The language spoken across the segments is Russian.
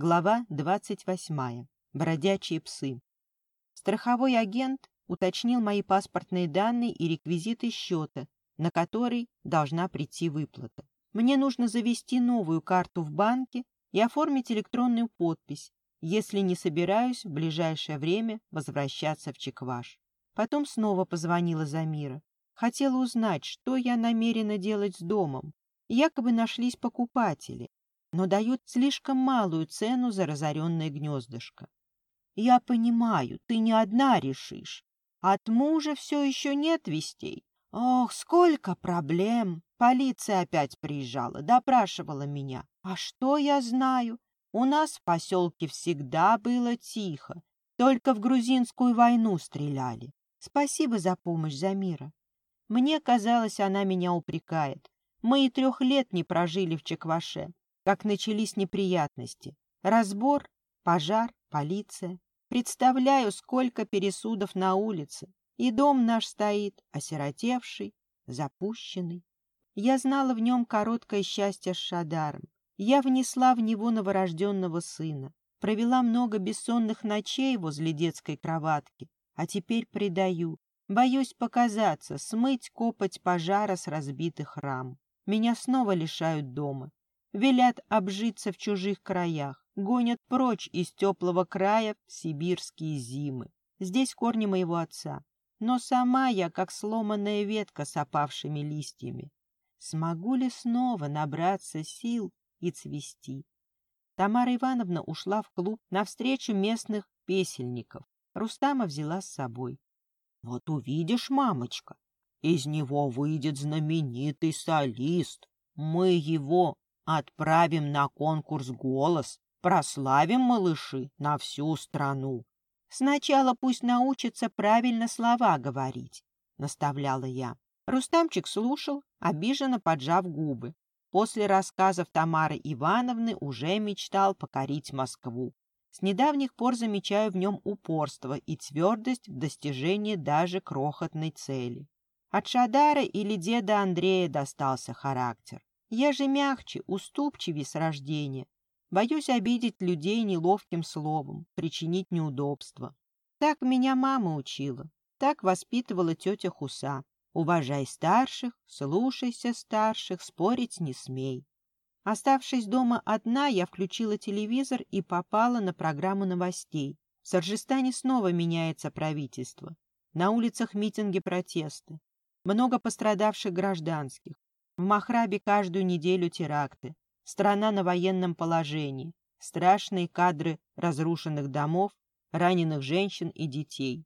Глава 28. Бродячие псы. Страховой агент уточнил мои паспортные данные и реквизиты счета, на который должна прийти выплата. Мне нужно завести новую карту в банке и оформить электронную подпись, если не собираюсь в ближайшее время возвращаться в Чекваш. Потом снова позвонила Замира. Хотела узнать, что я намерена делать с домом. Якобы нашлись покупатели, но дают слишком малую цену за разоренное гнездышко. Я понимаю, ты не одна решишь. От мужа все еще нет вестей. Ох, сколько проблем! Полиция опять приезжала, допрашивала меня. А что я знаю? У нас в поселке всегда было тихо. Только в грузинскую войну стреляли. Спасибо за помощь, Замира. Мне казалось, она меня упрекает. Мы и трех лет не прожили в Чекваше как начались неприятности. Разбор, пожар, полиция. Представляю, сколько пересудов на улице. И дом наш стоит, осиротевший, запущенный. Я знала в нем короткое счастье с Шадаром. Я внесла в него новорожденного сына. Провела много бессонных ночей возле детской кроватки. А теперь предаю. Боюсь показаться, смыть копоть пожара с разбитых рам. Меня снова лишают дома велят обжиться в чужих краях, гонят прочь из теплого края в сибирские зимы. Здесь корни моего отца. Но сама я, как сломанная ветка с опавшими листьями. Смогу ли снова набраться сил и цвести? Тамара Ивановна ушла в клуб навстречу местных песельников. Рустама взяла с собой. — Вот увидишь, мамочка, из него выйдет знаменитый солист. Мы его Отправим на конкурс «Голос», прославим малыши на всю страну. Сначала пусть научится правильно слова говорить, — наставляла я. Рустамчик слушал, обиженно поджав губы. После рассказов Тамары Ивановны уже мечтал покорить Москву. С недавних пор замечаю в нем упорство и твердость в достижении даже крохотной цели. От Шадара или деда Андрея достался характер. Я же мягче, уступчивее с рождения. Боюсь обидеть людей неловким словом, причинить неудобства. Так меня мама учила, так воспитывала тетя Хуса. Уважай старших, слушайся старших, спорить не смей. Оставшись дома одна, я включила телевизор и попала на программу новостей. В Саржистане снова меняется правительство. На улицах митинги протесты. Много пострадавших гражданских. В Махрабе каждую неделю теракты. Страна на военном положении. Страшные кадры разрушенных домов, раненых женщин и детей.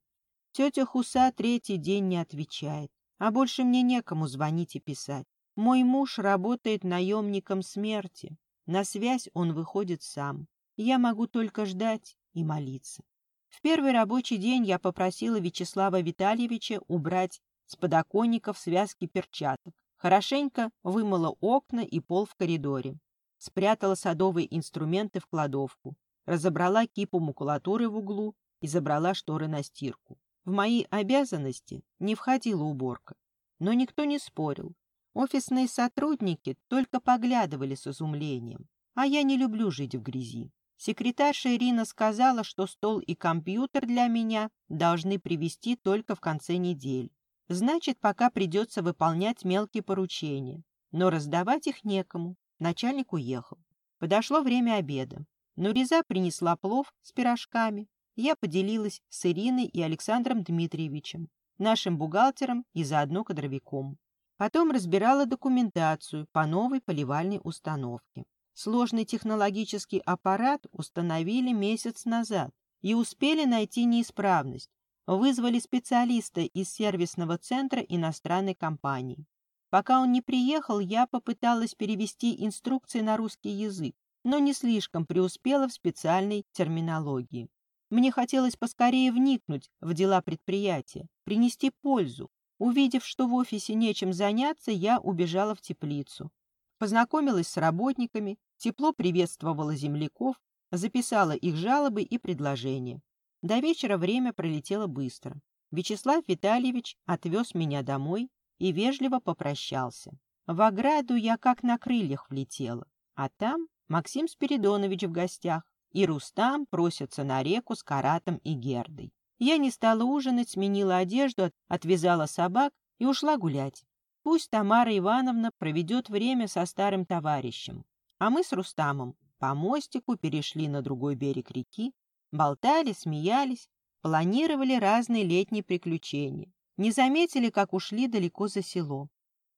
Тетя Хуса третий день не отвечает. А больше мне некому звонить и писать. Мой муж работает наемником смерти. На связь он выходит сам. Я могу только ждать и молиться. В первый рабочий день я попросила Вячеслава Витальевича убрать с подоконников связки перчаток. Хорошенько вымыла окна и пол в коридоре. Спрятала садовые инструменты в кладовку. Разобрала кипу макулатуры в углу и забрала шторы на стирку. В мои обязанности не входила уборка. Но никто не спорил. Офисные сотрудники только поглядывали с изумлением. А я не люблю жить в грязи. Секретарша Ирина сказала, что стол и компьютер для меня должны привезти только в конце недели. Значит, пока придется выполнять мелкие поручения. Но раздавать их некому. Начальник уехал. Подошло время обеда. Нуриза принесла плов с пирожками. Я поделилась с Ириной и Александром Дмитриевичем, нашим бухгалтером и заодно кадровиком. Потом разбирала документацию по новой поливальной установке. Сложный технологический аппарат установили месяц назад и успели найти неисправность, вызвали специалиста из сервисного центра иностранной компании. Пока он не приехал, я попыталась перевести инструкции на русский язык, но не слишком преуспела в специальной терминологии. Мне хотелось поскорее вникнуть в дела предприятия, принести пользу. Увидев, что в офисе нечем заняться, я убежала в теплицу. Познакомилась с работниками, тепло приветствовала земляков, записала их жалобы и предложения. До вечера время пролетело быстро. Вячеслав Витальевич отвез меня домой и вежливо попрощался. В ограду я как на крыльях влетела, а там Максим Спиридонович в гостях. и Рустам просятся на реку с Каратом и Гердой. Я не стала ужинать, сменила одежду, отвязала собак и ушла гулять. Пусть Тамара Ивановна проведет время со старым товарищем. А мы с Рустамом по мостику перешли на другой берег реки, болтали, смеялись, планировали разные летние приключения. Не заметили, как ушли далеко за село.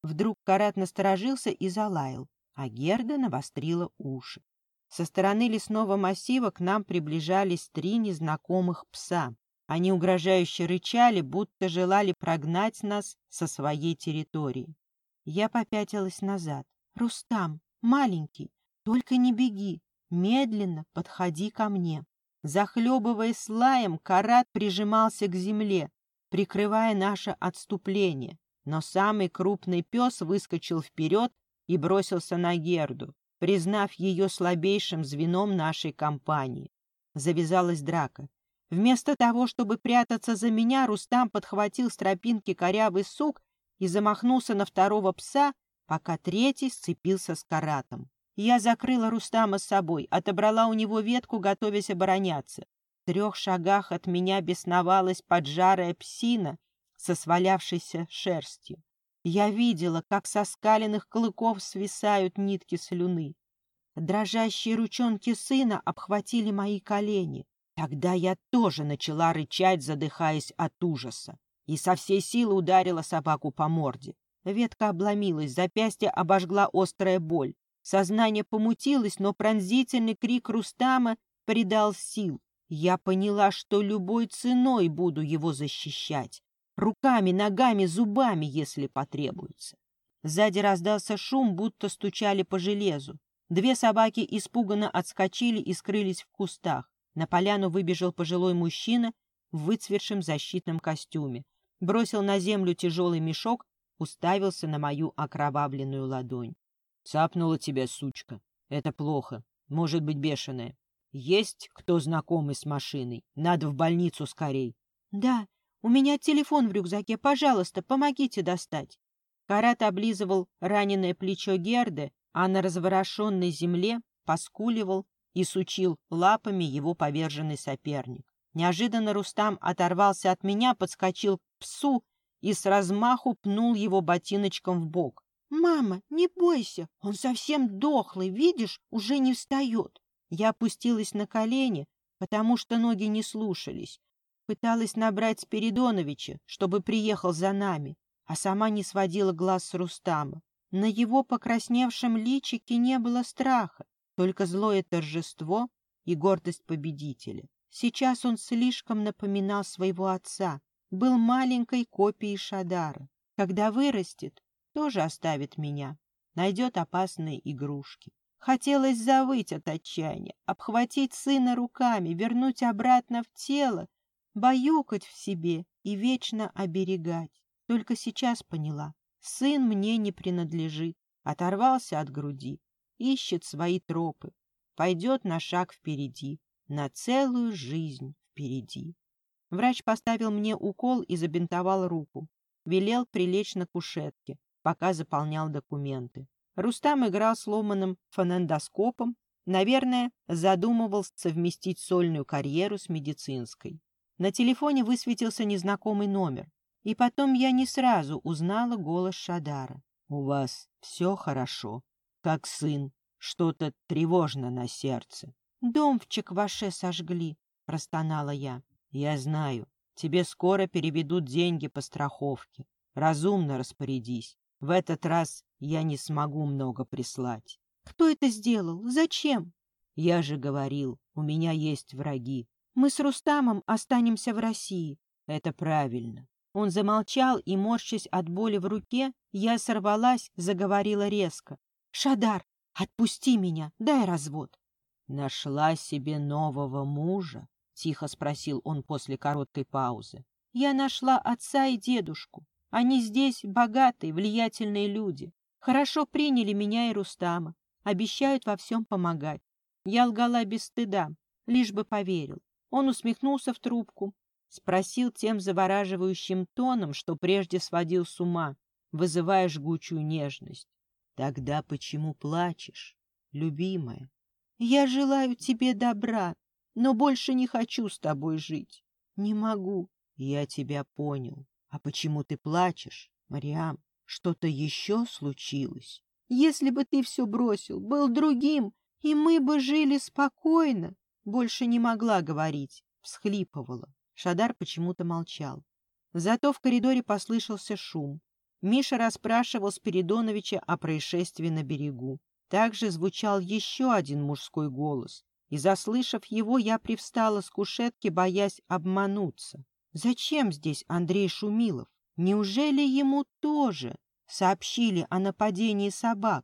Вдруг Карат насторожился и залаял, а Герда навострила уши. Со стороны лесного массива к нам приближались три незнакомых пса. Они угрожающе рычали, будто желали прогнать нас со своей территории. Я попятилась назад. «Рустам, маленький, только не беги, медленно подходи ко мне». Захлебываясь лаем, Карат прижимался к земле, прикрывая наше отступление. Но самый крупный пес выскочил вперед и бросился на Герду, признав ее слабейшим звеном нашей компании. Завязалась драка. Вместо того, чтобы прятаться за меня, Рустам подхватил с тропинки корявый сук и замахнулся на второго пса, пока третий сцепился с каратом. Я закрыла Рустама с собой, отобрала у него ветку, готовясь обороняться. В трех шагах от меня бесновалась поджарая псина со свалявшейся шерстью. Я видела, как со скаленных клыков свисают нитки слюны. Дрожащие ручонки сына обхватили мои колени. Тогда я тоже начала рычать, задыхаясь от ужаса, и со всей силы ударила собаку по морде. Ветка обломилась, запястье обожгла острая боль. Сознание помутилось, но пронзительный крик Рустама придал сил. Я поняла, что любой ценой буду его защищать. Руками, ногами, зубами, если потребуется. Сзади раздался шум, будто стучали по железу. Две собаки испуганно отскочили и скрылись в кустах. На поляну выбежал пожилой мужчина в выцветшем защитном костюме, бросил на землю тяжелый мешок, уставился на мою окровавленную ладонь. «Цапнула тебя, сучка. Это плохо. Может быть, бешеная. Есть кто знакомый с машиной? Надо в больницу скорей». «Да, у меня телефон в рюкзаке. Пожалуйста, помогите достать». Карат облизывал раненое плечо Герды, а на разворошенной земле поскуливал и сучил лапами его поверженный соперник. Неожиданно Рустам оторвался от меня, подскочил к псу и с размаху пнул его ботиночком в бок. «Мама, не бойся, он совсем дохлый, видишь, уже не встает». Я опустилась на колени, потому что ноги не слушались. Пыталась набрать Спиридоновича, чтобы приехал за нами, а сама не сводила глаз с Рустама. На его покрасневшем личике не было страха, только злое торжество и гордость победителя. Сейчас он слишком напоминал своего отца, был маленькой копией Шадара. Когда вырастет, тоже оставит меня, найдет опасные игрушки. Хотелось завыть от отчаяния, обхватить сына руками, вернуть обратно в тело, баюкать в себе и вечно оберегать. Только сейчас поняла, сын мне не принадлежит, оторвался от груди, ищет свои тропы, пойдет на шаг впереди, на целую жизнь впереди. Врач поставил мне укол и забинтовал руку. Велел прилечь на кушетке, пока заполнял документы. Рустам играл сломанным фонендоскопом, наверное, задумывал совместить сольную карьеру с медицинской. На телефоне высветился незнакомый номер, и потом я не сразу узнала голос Шадара. «У вас все хорошо?» как сын, что-то тревожно на сердце. «Дом в Чекваше сожгли», — простонала я. «Я знаю. Тебе скоро переведут деньги по страховке. Разумно распорядись. В этот раз я не смогу много прислать». «Кто это сделал? Зачем?» «Я же говорил, у меня есть враги. Мы с Рустамом останемся в России». «Это правильно». Он замолчал, и, морщась от боли в руке, я сорвалась, заговорила резко. Шадар, отпусти меня, дай развод. Нашла себе нового мужа? Тихо спросил он после короткой паузы. Я нашла отца и дедушку. Они здесь богатые, влиятельные люди. Хорошо приняли меня и Рустама. Обещают во всем помогать. Я лгала без стыда, лишь бы поверил. Он усмехнулся в трубку, спросил тем завораживающим тоном, что прежде сводил с ума, вызывая жгучую нежность. Тогда почему плачешь, любимая? Я желаю тебе добра, но больше не хочу с тобой жить. Не могу. Я тебя понял. А почему ты плачешь, Мариам? Что-то еще случилось? Если бы ты все бросил, был другим, и мы бы жили спокойно. Больше не могла говорить, всхлипывала. Шадар почему-то молчал. Зато в коридоре послышался шум. Миша расспрашивал Спиридоновича о происшествии на берегу. Также звучал еще один мужской голос, и, заслышав его, я привстала с кушетки, боясь обмануться. Зачем здесь Андрей Шумилов? Неужели ему тоже сообщили о нападении собак?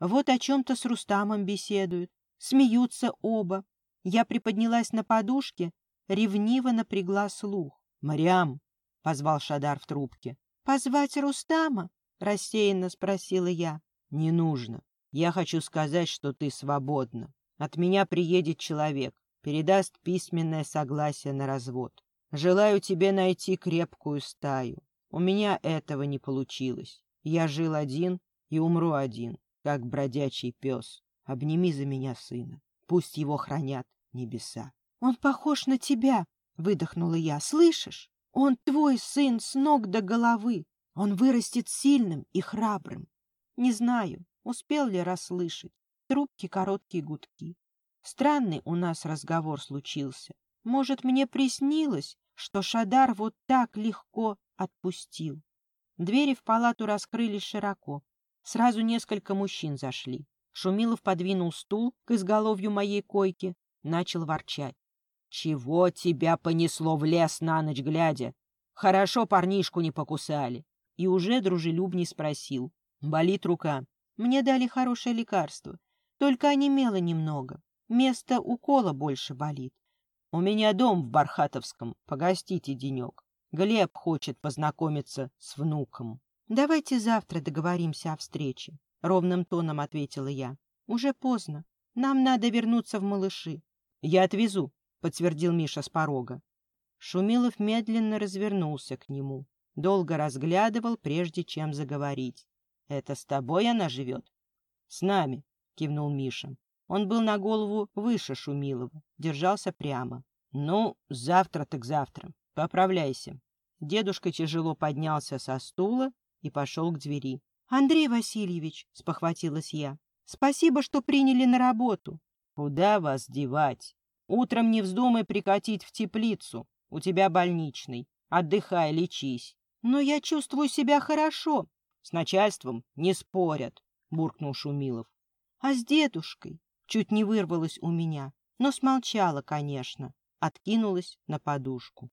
Вот о чем-то с Рустамом беседуют, смеются оба. Я приподнялась на подушке, ревниво напрягла слух. «Мариам!» — позвал Шадар в трубке. «Позвать Рустама?» — рассеянно спросила я. «Не нужно. Я хочу сказать, что ты свободна. От меня приедет человек, передаст письменное согласие на развод. Желаю тебе найти крепкую стаю. У меня этого не получилось. Я жил один и умру один, как бродячий пес. Обними за меня сына. Пусть его хранят небеса. — Он похож на тебя, — выдохнула я. — Слышишь? Он твой сын с ног до головы. Он вырастет сильным и храбрым. Не знаю, успел ли расслышать. Трубки короткие гудки. Странный у нас разговор случился. Может, мне приснилось, что Шадар вот так легко отпустил. Двери в палату раскрылись широко. Сразу несколько мужчин зашли. Шумилов подвинул стул к изголовью моей койки, начал ворчать. Чего тебя понесло в лес на ночь глядя? Хорошо парнишку не покусали. И уже дружелюбней спросил. Болит рука. Мне дали хорошее лекарство. Только онемело немного. Место укола больше болит. У меня дом в Бархатовском. Погостите денек. Глеб хочет познакомиться с внуком. Давайте завтра договоримся о встрече. Ровным тоном ответила я. Уже поздно. Нам надо вернуться в малыши. Я отвезу, — подтвердил Миша с порога. Шумилов медленно развернулся к нему, долго разглядывал, прежде чем заговорить. — Это с тобой она живет? — С нами, — кивнул Миша. Он был на голову выше Шумилова, держался прямо. — Ну, завтра так завтра. Поправляйся. Дедушка тяжело поднялся со стула и пошел к двери. — Андрей Васильевич, — спохватилась я, — спасибо, что приняли на работу. — Куда вас девать? Утром не вздумай прикатить в теплицу. У тебя больничный. Отдыхай, лечись. Но я чувствую себя хорошо. С начальством не спорят, буркнул Шумилов. А с дедушкой? Чуть не вырвалось у меня, но смолчала, конечно, откинулась на подушку.